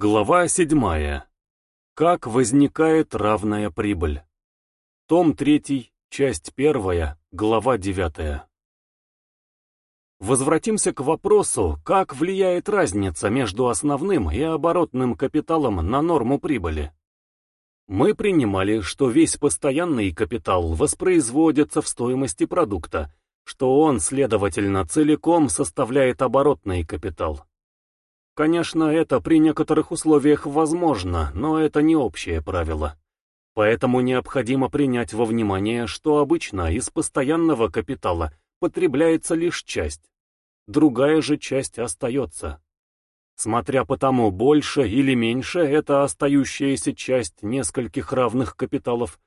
Глава 7. Как возникает равная прибыль. Том 3, часть 1, глава 9. Возвратимся к вопросу, как влияет разница между основным и оборотным капиталом на норму прибыли. Мы принимали, что весь постоянный капитал воспроизводится в стоимости продукта, что он, следовательно, целиком составляет оборотный капитал. Конечно, это при некоторых условиях возможно, но это не общее правило. Поэтому необходимо принять во внимание, что обычно из постоянного капитала потребляется лишь часть. Другая же часть остается. Смотря по тому, больше или меньше эта остающаяся часть нескольких равных капиталов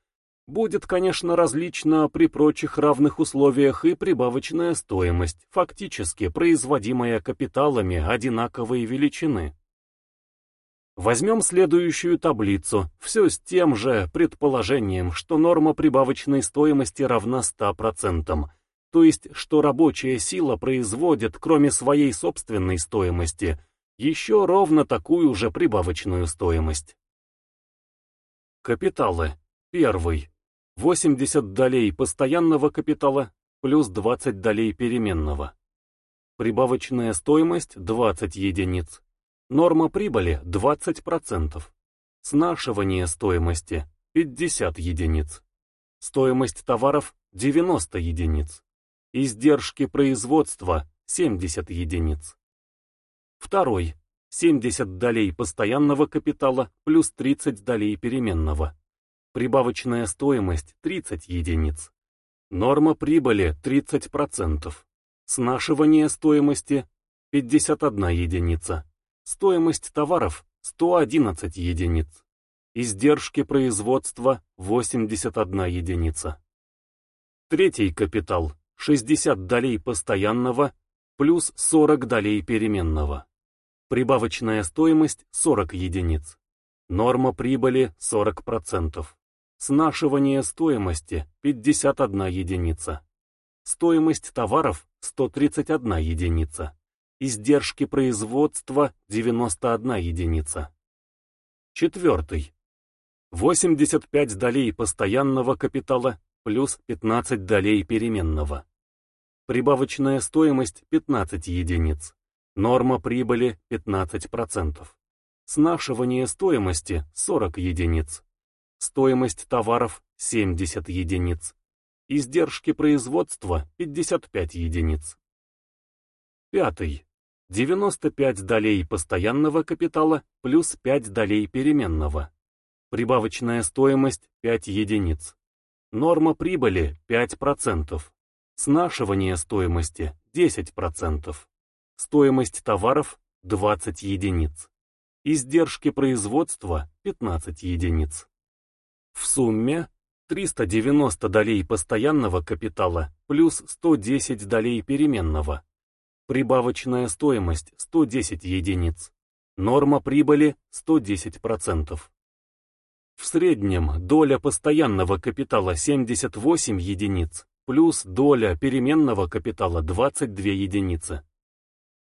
Будет, конечно, различно при прочих равных условиях и прибавочная стоимость, фактически производимая капиталами одинаковой величины. Возьмем следующую таблицу, все с тем же предположением, что норма прибавочной стоимости равна 100%, то есть, что рабочая сила производит, кроме своей собственной стоимости, еще ровно такую же прибавочную стоимость. Капиталы. Первый. 80 долей постоянного капитала плюс 20 долей переменного. Прибавочная стоимость 20 единиц. Норма прибыли 20%. Снашивание стоимости 50 единиц. Стоимость товаров 90 единиц. Издержки производства 70 единиц. Второй. 70 долей постоянного капитала плюс 30 долей переменного. Прибавочная стоимость 30 единиц. Норма прибыли 30%. Снашивание стоимости 51 единица. Стоимость товаров 111 единиц. Издержки производства 81 единица. Третий капитал 60 долей постоянного плюс 40 долей переменного. Прибавочная стоимость 40 единиц. Норма прибыли 40%. Снашивание стоимости 51 единица. Стоимость товаров 131 единица. Издержки производства 91 единица. Четвертый. 85 долей постоянного капитала плюс 15 долей переменного. Прибавочная стоимость 15 единиц. Норма прибыли 15%. Снашивание стоимости 40 единиц. Стоимость товаров 70 единиц. Издержки производства 55 единиц. Пятый. 95 долей постоянного капитала плюс 5 долей переменного. Прибавочная стоимость 5 единиц. Норма прибыли 5%. Снашивание стоимости 10%. Стоимость товаров 20 единиц. Издержки производства 15 единиц. В сумме 390 долей постоянного капитала плюс 110 долей переменного. Прибавочная стоимость 110 единиц. Норма прибыли 110%. В среднем доля постоянного капитала 78 единиц, плюс доля переменного капитала 22 единицы.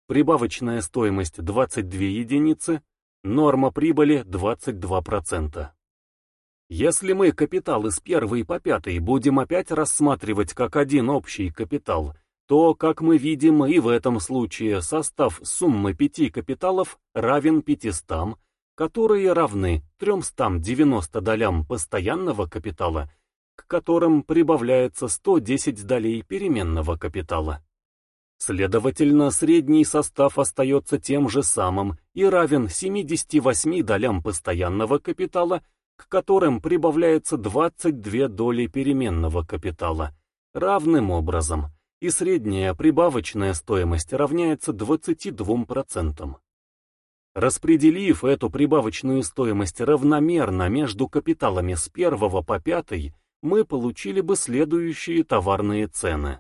Прибавочная стоимость 22 единицы, норма прибыли 22%. Если мы капиталы с первой по пятой будем опять рассматривать как один общий капитал, то, как мы видим, и в этом случае состав суммы пяти капиталов равен 500, которые равны 390 долям постоянного капитала, к которым прибавляется 110 долей переменного капитала. Следовательно, средний состав остается тем же самым и равен 78 долям постоянного капитала, к которым прибавляется 22 доли переменного капитала, равным образом, и средняя прибавочная стоимость равняется 22%. Распределив эту прибавочную стоимость равномерно между капиталами с 1 по 5, мы получили бы следующие товарные цены.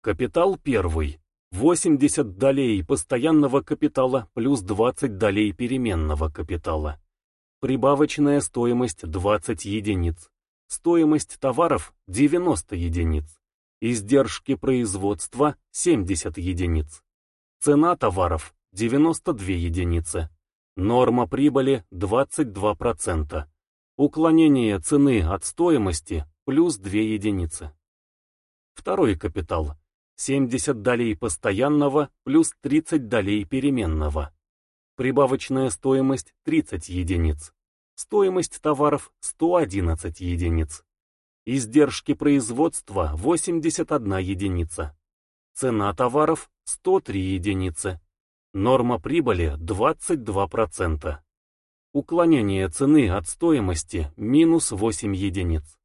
Капитал 1. 80 долей постоянного капитала плюс 20 долей переменного капитала. Прибавочная стоимость 20 единиц. Стоимость товаров 90 единиц. Издержки производства 70 единиц. Цена товаров 92 единицы. Норма прибыли 22%. Уклонение цены от стоимости плюс 2 единицы. Второй капитал 70 долей постоянного плюс 30 долей переменного. Прибавочная стоимость 30 единиц. Стоимость товаров 111 единиц. Издержки производства 81 единица. Цена товаров 103 единицы. Норма прибыли 22%. Уклонение цены от стоимости минус 8 единиц.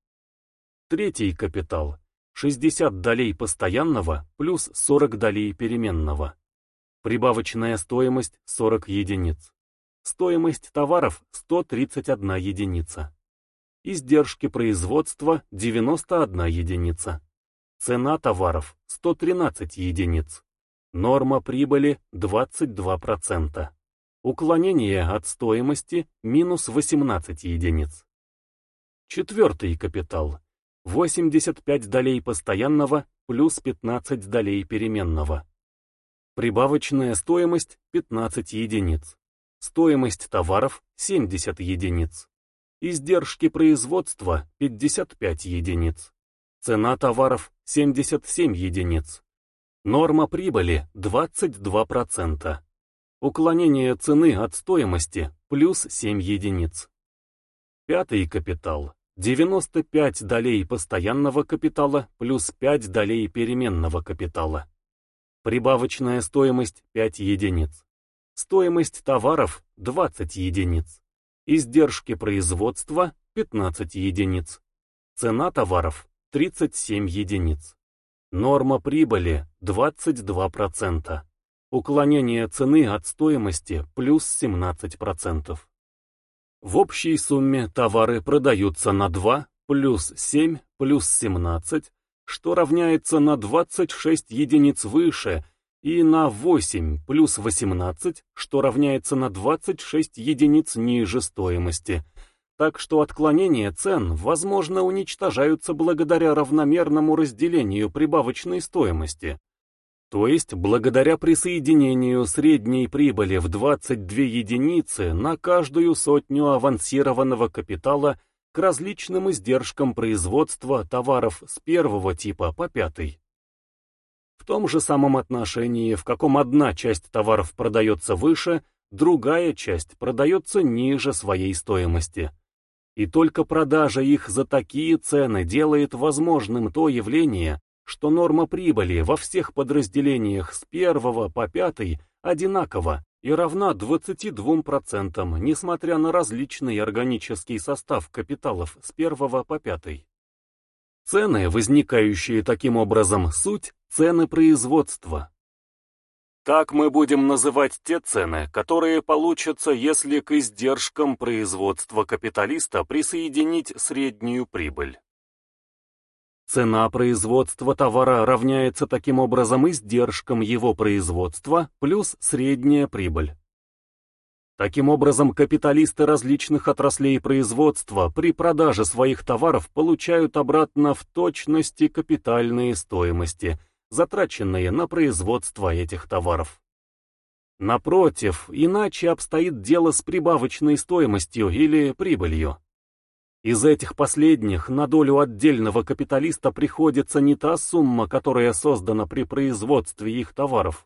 Третий капитал 60 долей постоянного плюс 40 долей переменного. Прибавочная стоимость 40 единиц. Стоимость товаров 131 единица. Издержки производства 91 единица. Цена товаров 113 единиц. Норма прибыли 22%. Уклонение от стоимости минус 18 единиц. Четвертый капитал 85 долей постоянного плюс 15 долей переменного. Прибавочная стоимость 15 единиц. Стоимость товаров 70 единиц. Издержки производства 55 единиц. Цена товаров 77 единиц. Норма прибыли 22%. Уклонение цены от стоимости плюс 7 единиц. Пятый капитал 95 долей постоянного капитала плюс 5 долей переменного капитала. Прибавочная стоимость 5 единиц. Стоимость товаров 20 единиц. Издержки производства 15 единиц. Цена товаров 37 единиц. Норма прибыли 22%. Уклонение цены от стоимости плюс 17%. В общей сумме товары продаются на 2 плюс 7 плюс 17, что равняется на 26 единиц выше, и на 8 плюс 18, что равняется на 26 единиц ниже стоимости. Так что отклонения цен, возможно, уничтожаются благодаря равномерному разделению прибавочной стоимости. То есть, благодаря присоединению средней прибыли в 22 единицы на каждую сотню авансированного капитала к различным издержкам производства товаров с первого типа по пятый. В том же самом отношении, в каком одна часть товаров продается выше, другая часть продается ниже своей стоимости. И только продажа их за такие цены делает возможным то явление, что норма прибыли во всех подразделениях с первого по пятый одинакова и равна 22%, несмотря на различный органический состав капиталов с первого по пятый. Цены, возникающие таким образом, суть цены производства. Так мы будем называть те цены, которые получатся, если к издержкам производства капиталиста присоединить среднюю прибыль. Цена производства товара равняется таким образом издержкам его производства плюс средняя прибыль. Таким образом, капиталисты различных отраслей производства при продаже своих товаров получают обратно в точности капитальные стоимости, затраченные на производство этих товаров. Напротив, иначе обстоит дело с прибавочной стоимостью или прибылью. Из этих последних на долю отдельного капиталиста приходится не та сумма, которая создана при производстве их товаров,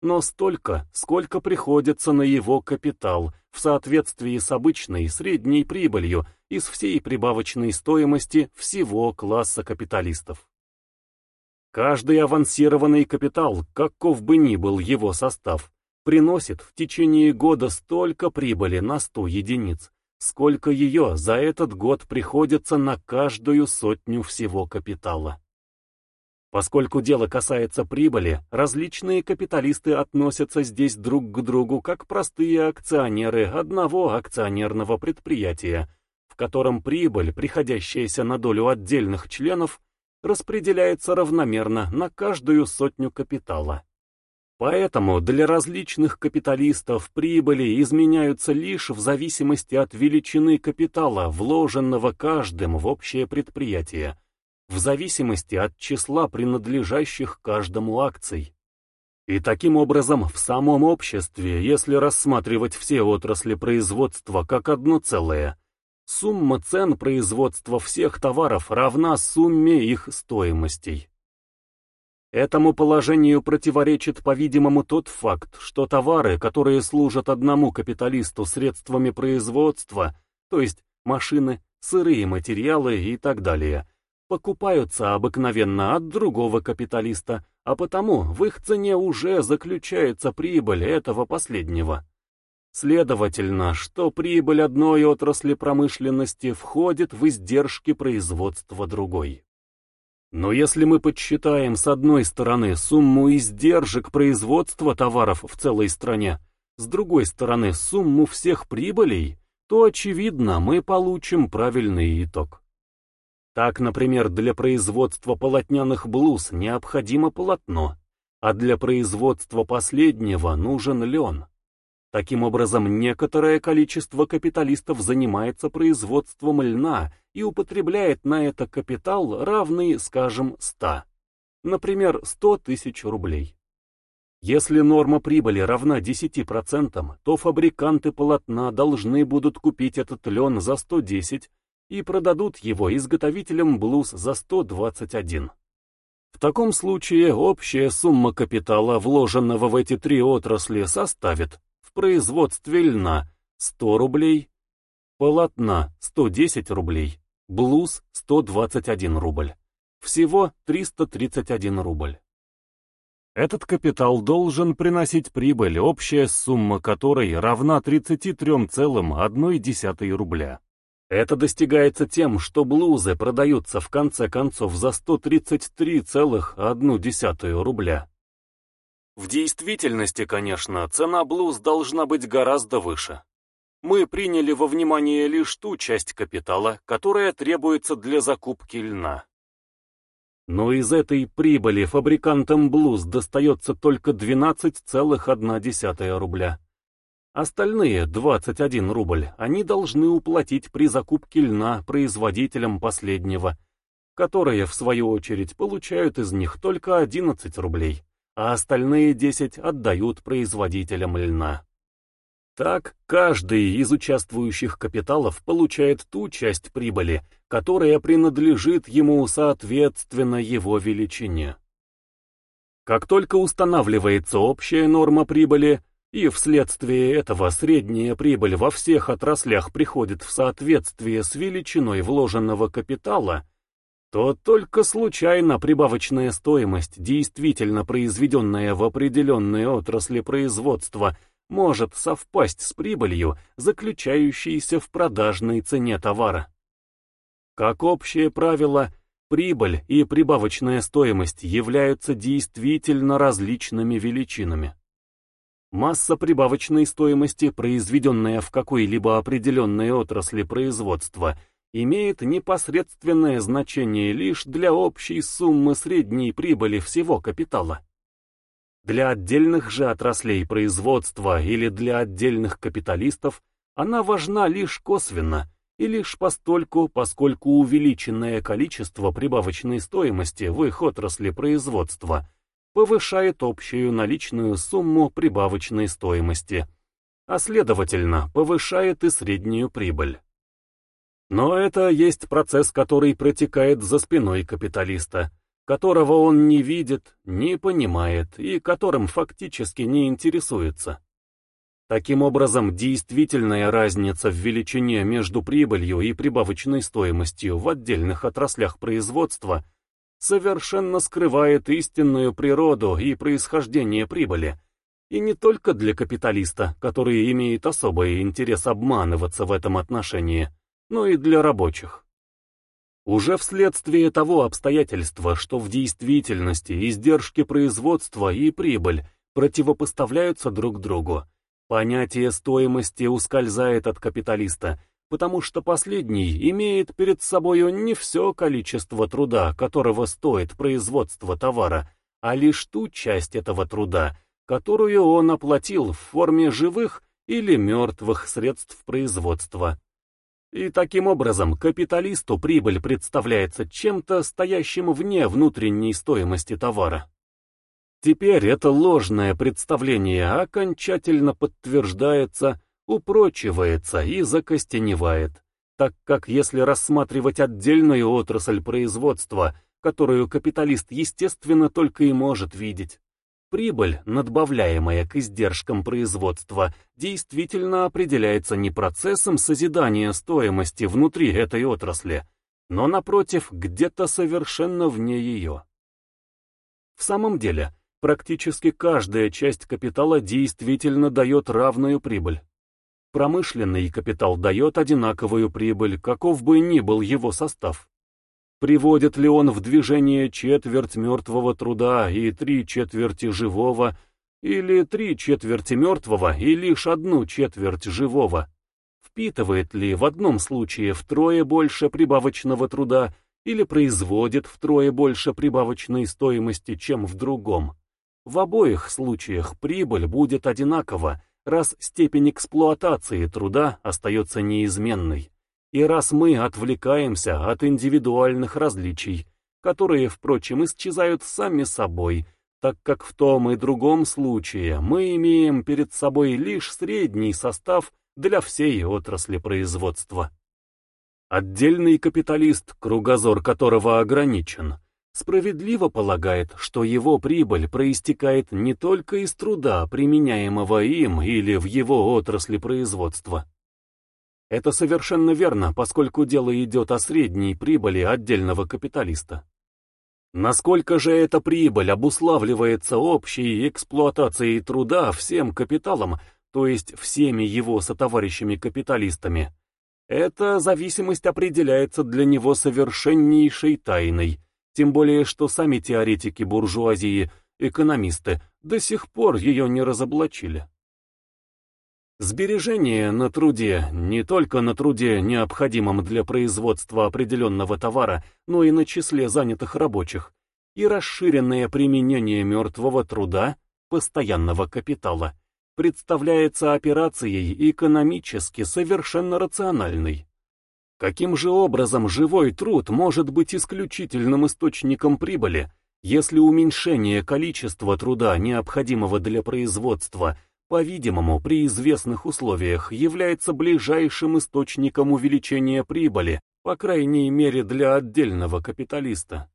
но столько, сколько приходится на его капитал в соответствии с обычной средней прибылью из всей прибавочной стоимости всего класса капиталистов. Каждый авансированный капитал, каков бы ни был его состав, приносит в течение года столько прибыли на 100 единиц, сколько ее за этот год приходится на каждую сотню всего капитала. Поскольку дело касается прибыли, различные капиталисты относятся здесь друг к другу как простые акционеры одного акционерного предприятия, в котором прибыль, приходящаяся на долю отдельных членов, распределяется равномерно на каждую сотню капитала. Поэтому для различных капиталистов прибыли изменяются лишь в зависимости от величины капитала, вложенного каждым в общее предприятие, в зависимости от числа принадлежащих каждому акций. И таким образом, в самом обществе, если рассматривать все отрасли производства как одно целое, сумма цен производства всех товаров равна сумме их стоимостей. Этому положению противоречит, по-видимому, тот факт, что товары, которые служат одному капиталисту средствами производства, то есть машины, сырые материалы и так далее, покупаются обыкновенно от другого капиталиста, а потому в их цене уже заключается прибыль этого последнего. Следовательно, что прибыль одной отрасли промышленности входит в издержки производства другой. Но если мы подсчитаем с одной стороны сумму издержек производства товаров в целой стране, с другой стороны сумму всех прибылей, то, очевидно, мы получим правильный итог. Так, например, для производства полотняных блуз необходимо полотно, а для производства последнего нужен лен. Таким образом, некоторое количество капиталистов занимается производством льна и употребляет на это капитал, равный, скажем, 100. Например, 100 тысяч рублей. Если норма прибыли равна 10%, то фабриканты полотна должны будут купить этот лен за 110 и продадут его изготовителям блуз за 121. В таком случае общая сумма капитала, вложенного в эти три отрасли, составит производстве льна 100 рублей, полотна 110 рублей, блуз 121 рубль. Всего 331 рубль. Этот капитал должен приносить прибыль, общая сумма которой равна 33,1 рубля. Это достигается тем, что блузы продаются в конце концов за 133,1 рубля. В действительности, конечно, цена блуз должна быть гораздо выше. Мы приняли во внимание лишь ту часть капитала, которая требуется для закупки льна. Но из этой прибыли фабрикантам блуз достается только 12,1 рубля. Остальные 21 рубль они должны уплатить при закупке льна производителям последнего, которые, в свою очередь, получают из них только 11 рублей а остальные 10 отдают производителям льна. Так, каждый из участвующих капиталов получает ту часть прибыли, которая принадлежит ему соответственно его величине. Как только устанавливается общая норма прибыли, и вследствие этого средняя прибыль во всех отраслях приходит в соответствие с величиной вложенного капитала, то только случайно прибавочная стоимость, действительно произведенная в определенной отрасли производства, может совпасть с прибылью, заключающейся в продажной цене товара. Как общее правило, прибыль и прибавочная стоимость являются действительно различными величинами. Масса прибавочной стоимости, произведенная в какой-либо определенной отрасли производства, имеет непосредственное значение лишь для общей суммы средней прибыли всего капитала. Для отдельных же отраслей производства или для отдельных капиталистов она важна лишь косвенно и лишь постольку, поскольку увеличенное количество прибавочной стоимости в их отрасли производства повышает общую наличную сумму прибавочной стоимости, а следовательно повышает и среднюю прибыль. Но это есть процесс, который протекает за спиной капиталиста, которого он не видит, не понимает и которым фактически не интересуется. Таким образом, действительная разница в величине между прибылью и прибавочной стоимостью в отдельных отраслях производства совершенно скрывает истинную природу и происхождение прибыли, и не только для капиталиста, который имеет особый интерес обманываться в этом отношении, но и для рабочих. Уже вследствие того обстоятельства, что в действительности издержки производства и прибыль противопоставляются друг другу, понятие стоимости ускользает от капиталиста, потому что последний имеет перед собою не все количество труда, которого стоит производство товара, а лишь ту часть этого труда, которую он оплатил в форме живых или мертвых средств производства. И таким образом капиталисту прибыль представляется чем-то стоящим вне внутренней стоимости товара. Теперь это ложное представление окончательно подтверждается, упрочивается и закостеневает, так как если рассматривать отдельную отрасль производства, которую капиталист естественно только и может видеть, прибыль, надбавляемая к издержкам производства, действительно определяется не процессом созидания стоимости внутри этой отрасли, но, напротив, где-то совершенно вне ее. В самом деле, практически каждая часть капитала действительно дает равную прибыль. Промышленный капитал дает одинаковую прибыль, каков бы ни был его состав. Приводит ли он в движение четверть мертвого труда и три четверти живого, или три четверти мертвого и лишь одну четверть живого? Впитывает ли в одном случае втрое больше прибавочного труда или производит втрое больше прибавочной стоимости, чем в другом? В обоих случаях прибыль будет одинакова, раз степень эксплуатации труда остается неизменной, и раз мы отвлекаемся от индивидуальных различий, которые, впрочем, исчезают сами собой, так как в том и другом случае мы имеем перед собой лишь средний состав для всей отрасли производства. Отдельный капиталист, кругозор которого ограничен, справедливо полагает, что его прибыль проистекает не только из труда, применяемого им или в его отрасли производства. Это совершенно верно, поскольку дело идет о средней прибыли отдельного капиталиста. Насколько же эта прибыль обуславливается общей эксплуатацией труда всем капиталом, то есть всеми его сотоварищами-капиталистами, эта зависимость определяется для него совершеннейшей тайной, тем более что сами теоретики буржуазии, экономисты, до сих пор ее не разоблачили. Сбережение на труде, не только на труде, необходимом для производства определенного товара, но и на числе занятых рабочих, и расширенное применение мертвого труда, постоянного капитала, представляется операцией экономически совершенно рациональной. Каким же образом живой труд может быть исключительным источником прибыли, если уменьшение количества труда, необходимого для производства, по-видимому, при известных условиях является ближайшим источником увеличения прибыли, по крайней мере для отдельного капиталиста?